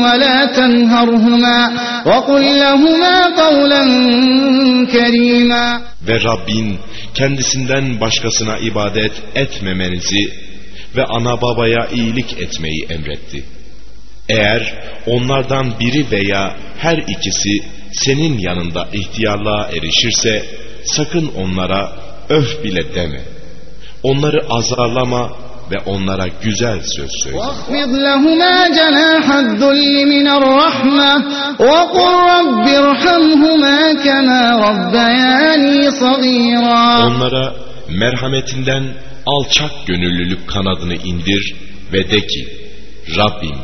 ولا تنهرهما وقل لهما قولا كريما Ve Rabbin kendisinden başkasına ibadet etmemenizi ve ana babaya iyilik etmeyi emretti. Eğer onlardan biri veya her ikisi senin yanında ihtiyarlığa erişirse sakın onlara öf bile deme. Onları azarlama ve onlara güzel söz söyle. واخفض لهما جناح الذل من الرحمة وقل رب ارحمهما كما ربياني صغيرا Onlara merhametinden alçak gönüllülük kanadını indir ve de ki Rabbim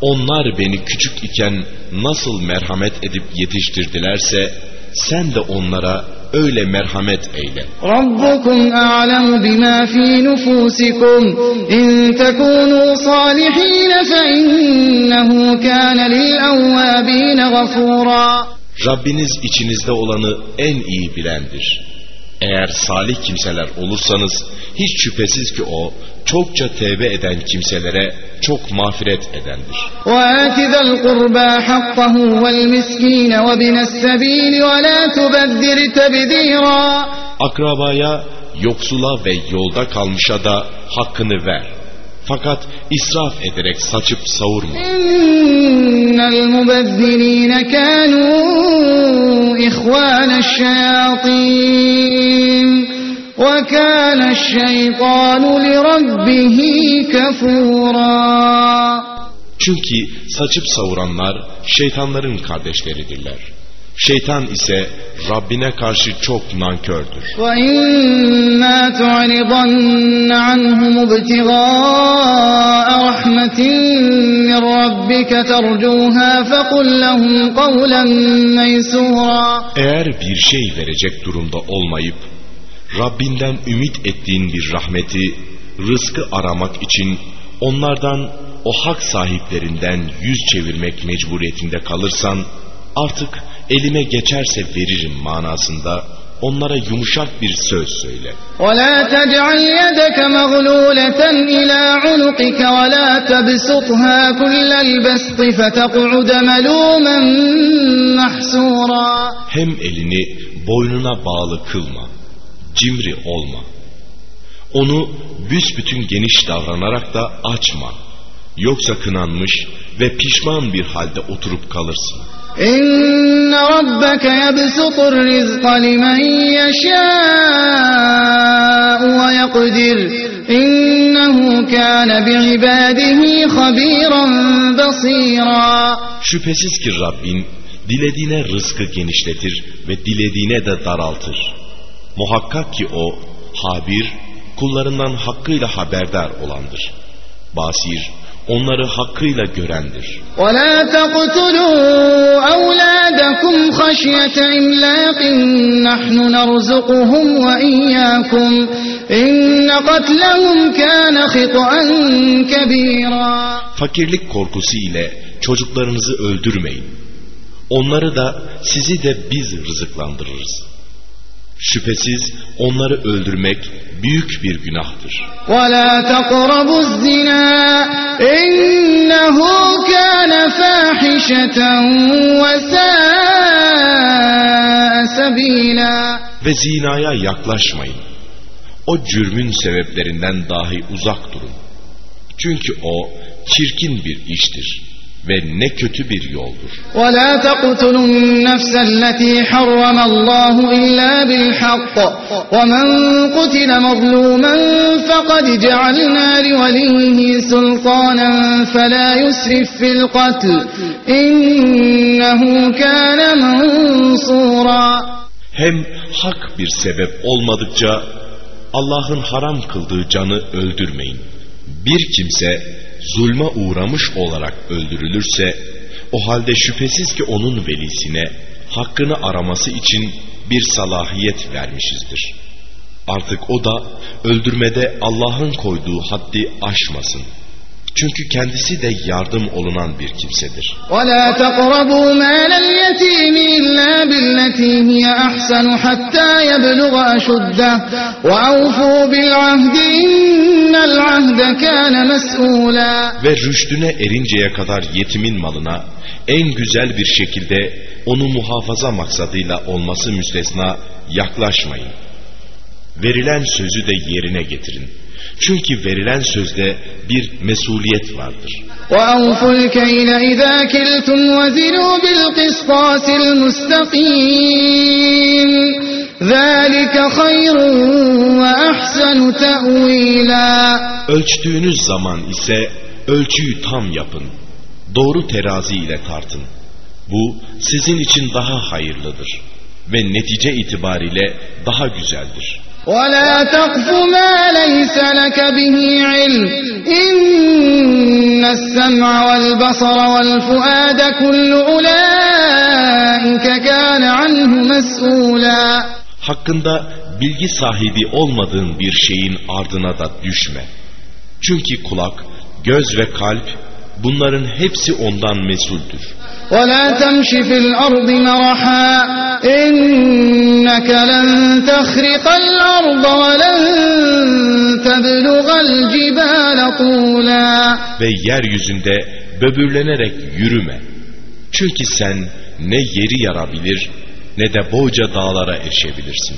onlar beni küçük iken nasıl merhamet edip yetiştirdilerse sen de onlara öyle merhamet eyle. Rabbukum a'lemu bima fi nufusikum in tekunu salihin fe innehu kana lil awwabin gafura. Rabbiniz içinizde olanı en iyi bilendir. Eğer salih kimseler olursanız hiç şüphesiz ki o çokça tevbe eden kimselere çok mağfiret edendir. وآت ذا القربى حقه والمسكين وابن السبيل ولا تبذر تبذيرا Akrabaya, yoksula ve yolda kalmışa da hakkını ver. Fakat israf ederek saçıp savurma. İnnel mubezzirine kânû ihvâneşşeyâtîn ve kâneşşeytânu li rabbihi kefûrâ. Çünkü saçıp savuranlar şeytanların kardeşleridirler. Şeytan ise Rabbine karşı çok nankördür. وإما تعرضن عنهم ابتغاء رحمة من ربك ترجوها فقل لهم قولا ميسورا Eğer bir şey verecek durumda olmayıp Rabbinden ümit ettiğin bir rahmeti, rızkı aramak için onlardan o hak sahiplerinden yüz çevirmek mecburiyetinde kalırsan artık elime geçerse veririm manasında onlara yumuşak bir söz söyle. ولا تجعل يدك مغلولة إلى عنقك ولا تبسطها كل البسط فتقعد ملوما محسورا Hem elini boynuna bağlı kılma, cimri olma. Onu büsbütün geniş davranarak da açma. Yoksa kınanmış ve pişman bir halde oturup kalırsın. İnne rabbeke yebsutur rizqa limen yeşâ'u ve yakdir. İnnehu kâne bi'ibâdihi habiran. Şüphesiz ki Rabbin dilediğine rızkı genişletir ve dilediğine de daraltır. Muhakkak ki o habir, kullarından hakkıyla haberdar olandır. Basir, onları hakkıyla görendir. ولا تقتلوا أولادكم خشية إملاق نحن نرزقهم وإياكم إن قتلهم كان خطأ كبيرا Fakirlik korkusu ile çocuklarınızı öldürmeyin. Onları da sizi de biz rızıklandırırız. Şüphesiz onları öldürmek büyük bir günahtır. ولا تقربوا الزنا إنه كان فاحشة وساء سبيلا Ve zinaya yaklaşmayın. O cürmün sebeplerinden dahi uzak durun. Çünkü o çirkin bir iştir ve ne kötü bir yoldur. ولا تقتلوا النفس التي حرم الله إلا بالحق ومن قتل مظلوما فقد جعلنا لوليه سلطانا فلا يسرف في القتل إنه كان منصورا Hem hak bir sebep olmadıkça Allah'ın haram kıldığı canı öldürmeyin. Bir kimse zulme uğramış olarak öldürülürse o halde şüphesiz ki onun velisine hakkını araması için bir salahiyet vermişizdir. Artık o da öldürmede Allah'ın koyduğu haddi aşmasın. Çünkü kendisi de yardım olunan bir kimsedir. وَلَا تَقْرَبُوا مَالَ الْيَتِيمِ إِلَّا بِالَّتِي هِيَ أَحْسَنُ حَتَّى يَبْلُغَ أَشُدَّهُ وَأَوْفُوا بِالْعَهْدِ إِنَّ الْعَهْدَ كَانَ مَسْئُولًا Ve rüştüne erinceye kadar yetimin malına en güzel bir şekilde onu muhafaza maksadıyla olması müstesna yaklaşmayın. Verilen sözü de yerine getirin. Çünkü verilen sözde bir mesuliyet vardır. وَأَوْفُوا الْكَيْلَ إِذَا كِلْتُمْ وَزِنُوا بِالْقِسْطَاسِ الْمُسْتَقِيمِ ذَٰلِكَ خَيْرٌ وَأَحْسَنُ تَأْوِيلًا Ölçtüğünüz zaman ise ölçüyü tam yapın. Doğru terazi ile tartın. Bu sizin için daha hayırlıdır ve netice itibariyle daha güzeldir. وَلَا تَقْفُ مَا لَيْسَ لَكَ بِهِ عِلْمٌ إِنَّ السَّمْعَ وَالْبَصَرَ وَالْفُؤَادَ كُلُّ أُولَٰئِكَ كَانَ عَنْهُ مَسْئُولًا Hakkında bilgi sahibi olmadığın bir şeyin ardına da düşme. Çünkü kulak, göz ve kalp bunların hepsi ondan mesuldür. ولا تمش في الأرض مرحا إنك لن تخرق الأرض ولن تبلغ الجبال طولا Ve yeryüzünde böbürlenerek yürüme. Çünkü sen ne yeri yarabilir ne de boyca dağlara erişebilirsin.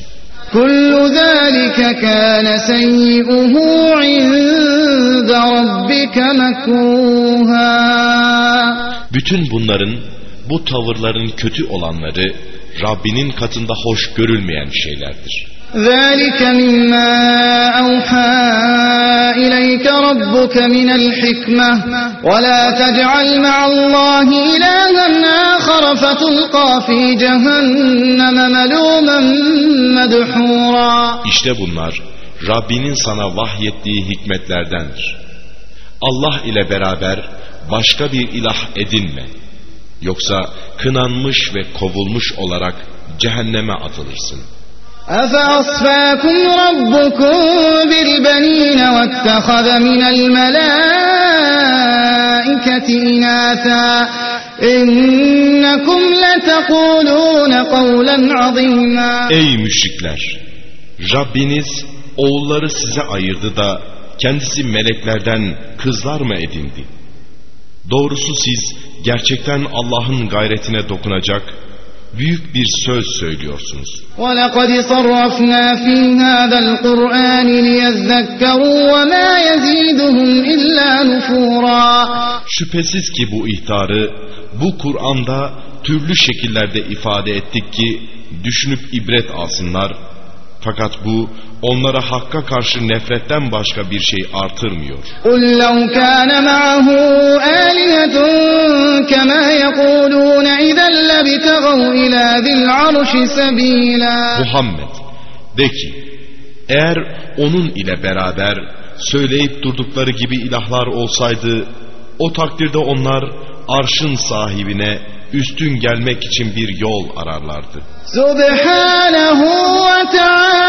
Kullu zâlike kâne seyyi'uhu inde rabbike mekruhâ. Bütün bunların, bu tavırların kötü olanları Rabbinin katında hoş görülmeyen şeylerdir. ذلك مما أوحى إليك ربك من الحكمة ولا تجعل مع الله إلها آخر فتلقى في جهنم ملوما مدحورا İşte bunlar Rabbinin sana vahyettiği hikmetlerdendir. Allah ile beraber başka bir ilah edinme. Yoksa kınanmış ve kovulmuş olarak cehenneme atılırsın. أفأصفاكم ربكم بالبنين واتخذ من الملائكة إناثا إنكم لتقولون قولا عظيما Ey müşrikler! Rabbiniz oğulları size ayırdı da kendisi meleklerden kızlar mı edindi? Doğrusu siz gerçekten Allah'ın gayretine dokunacak büyük bir söz söylüyorsunuz. ولقد صرفنا في هذا القرآن ليذكروا وما يزيدهم إلا نفورا Şüphesiz ki bu ihtarı bu Kur'an'da türlü şekillerde ifade ettik ki düşünüp ibret alsınlar. Fakat bu onlara hakka karşı nefretten başka bir şey artırmıyor. قل لو كان معه آلهة كما يقولون إذا لابتغوا إلى ذي العرش سبيلا Muhammed de ki eğer onun ile beraber söyleyip durdukları gibi ilahlar olsaydı o takdirde onlar arşın sahibine üstün gelmek için bir yol ararlardı. سبحانه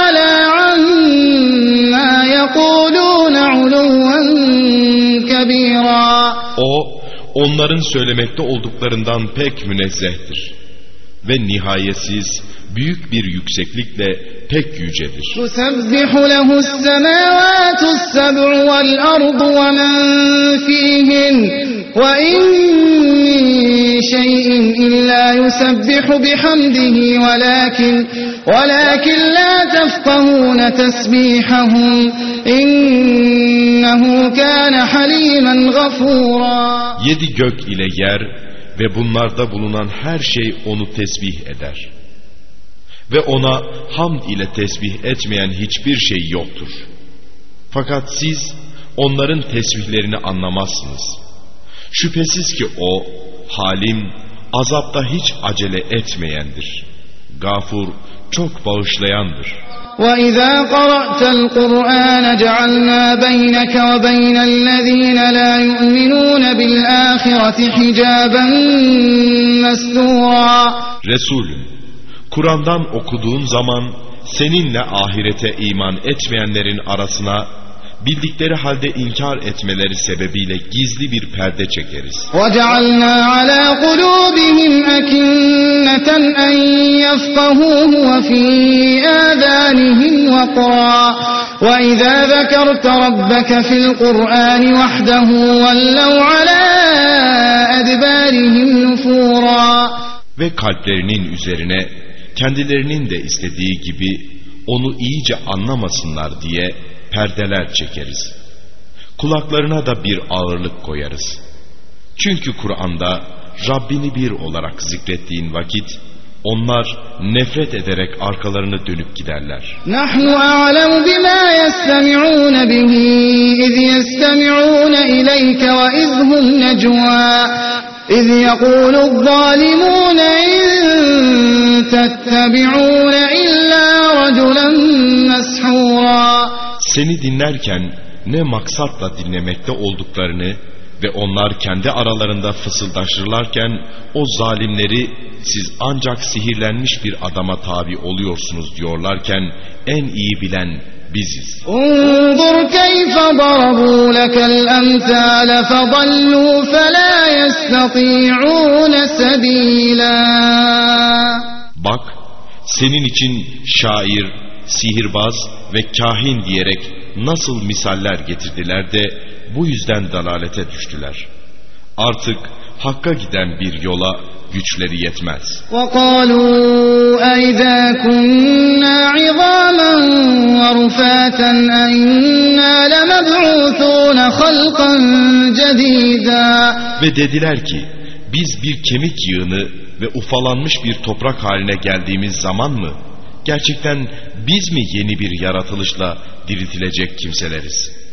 وتعالى عما يقولون علوا كبيرا O onların söylemekte olduklarından pek münezzehtir ve nihayetsiz büyük bir yükseklikle pek yücedir. تسبح له السماوات السبع والأرض ومن فيهن وإن من شيء إلا يسبح بحمده ولكن ولكن لا تفقهون تسبيحهم إنه كان حليما غفورا Yedi gök ile yer ve bunlarda bulunan her şey onu tesbih eder. Ve ona hamd ile tesbih etmeyen hiçbir şey yoktur. Fakat siz onların tesbihlerini anlamazsınız. Şüphesiz ki o halim, azapta hiç acele etmeyendir. Gafur, çok bağışlayandır. وإذا قرأت القرآن جعلنا بينك وبين الذين لا يؤمنون بالآخرة حجابا مستورا Resulüm, Kur'an'dan okuduğun zaman seninle ahirete iman etmeyenlerin arasına bildikleri halde inkar etmeleri sebebiyle gizli bir perde çekeriz. وجعلنا على قلوبهم أكنة أن يفقهوه وفي آذانهم وقرا وإذا ذكرت ربك في القرآن وحده ولوا على أدبارهم نفورا Ve kalplerinin üzerine kendilerinin de istediği gibi onu iyice anlamasınlar diye perdeler çekeriz. Kulaklarına da bir ağırlık koyarız. Çünkü Kur'an'da Rabbini bir olarak zikrettiğin vakit onlar nefret ederek arkalarını dönüp giderler. نحن أعلم بما يستمعون به إذ يستمعون إليك وإذ هم نجوى إذ يقول الظالمون إن تتبعون إلا رجلا مسحورا seni dinlerken ne maksatla dinlemekte olduklarını ve onlar kendi aralarında fısıldaşırlarken o zalimleri siz ancak sihirlenmiş bir adama tabi oluyorsunuz diyorlarken en iyi bilen biziz. Unzur keyfe darabu lekel emsale fadallu felâ yestati'ûne sebîlâ. Bak senin için şair, sihirbaz ve kahin diyerek nasıl misaller getirdiler de bu yüzden dalalete düştüler. Artık hakka giden bir yola güçleri yetmez. وقالوا أئذا كنا عظاما ورفاتا أئنا لمبعوثون خلقا جديدا Ve dediler ki biz bir kemik yığını ve ufalanmış bir toprak haline geldiğimiz zaman mı gerçekten biz mi yeni bir yaratılışla diriltilecek kimseleriz?